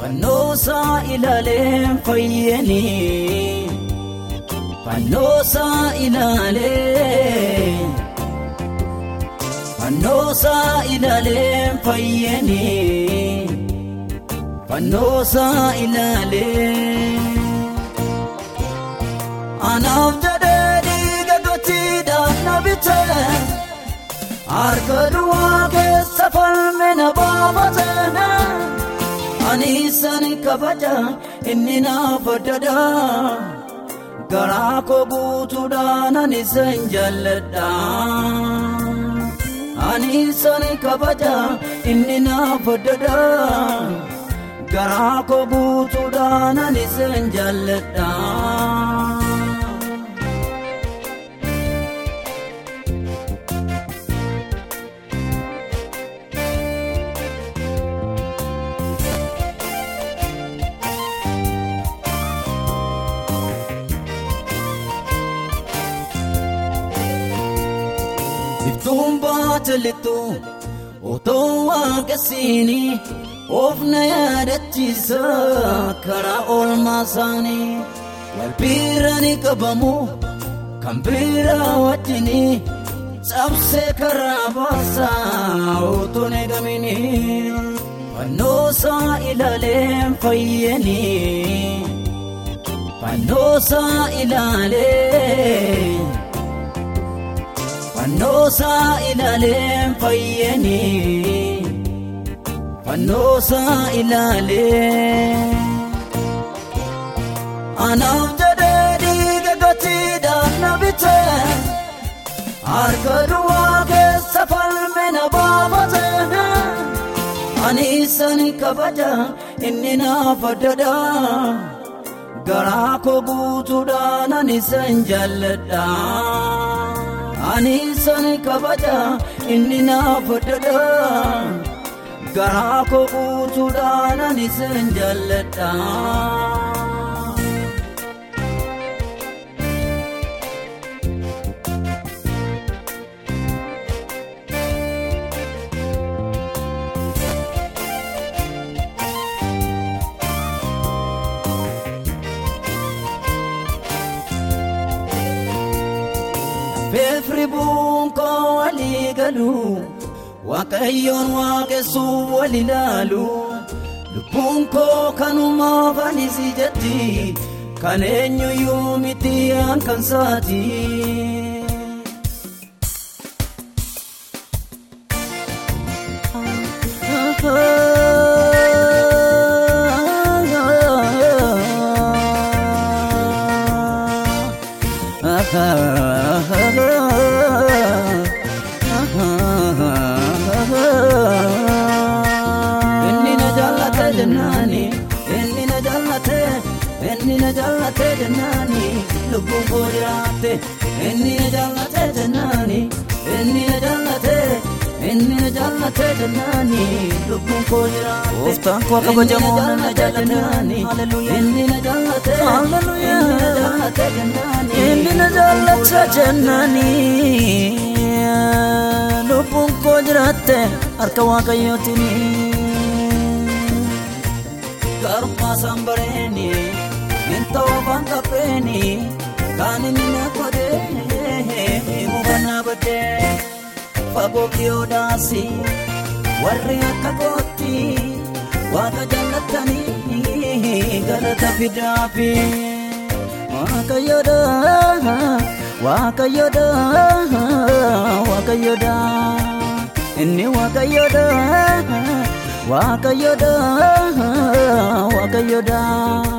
Fannoosaa ilaaleen fayyanii fannoosaa ilaalee. Fannoosaa ilaalee fayyeenii Fannoosaa ilaalee. Anaaf jedhee dhiiga gotiidhaaf na bitee harka du'aa keessa falme na baafatee ani isaan kabaja inni naaf addaadhaa. garaa koo guutuudhaan ani isaan jaalladha. ani isaanii kabaja inni naaf foddaadha garaa koo ani seen jaalladha. Iftuun baata leetoo otoo waan qasiini of na yaadachiisa karaa oolmaa isaanii wal biiraan qabamu kan biraa wajjini cabsee karaa baasaa otoo fannoo fannoosaa ilaaleen fayyanii fannoosaa ilaaleen. Fannoosaa ilaaleen fayyanii Fannoosaa ilaalee. Anaaf jedhee dhiiga gotiidhaan na Harka du'aa keessa falme na Ani isaan kabaja inni naaf addadhaa Garaa koo guutuudhaan ani isaan jaalladhaa. Ani sani kabaja inni na fododhaa garaa koo utuudhaan ani seen jaalladhaa. firribuun koo walii galu waaqayyoon waaqessuun wal ilaalu lubbuun koo kanumaa fanisi jetti kan eenyuyyuu miti hankansaati. jaallatee jennaani lubbuu boodaatte inni na jaallatee jennaani inni na jaallatee inni na jaallatee jennaani lubbuu boodaatte ooftaan oh, koo kabajamoo na jaallatee inni na jaallatee inni na jaallatee jennaani inni na jaallatee jennaani. lubbuun koo jiraatte harka waaqayyootiin. Garummaa saan bareeni. Kentoo wanta feeni kan inni nakkotee mubannaa baddee fagoo kiyoo daasi warri akka kootti waaqa jaallatanii galata fidaafi. Waaqayyo daa waaqayyo daa waaqayyo daa inni waaqayyo daa waaqayyo daa waaqayyo daa.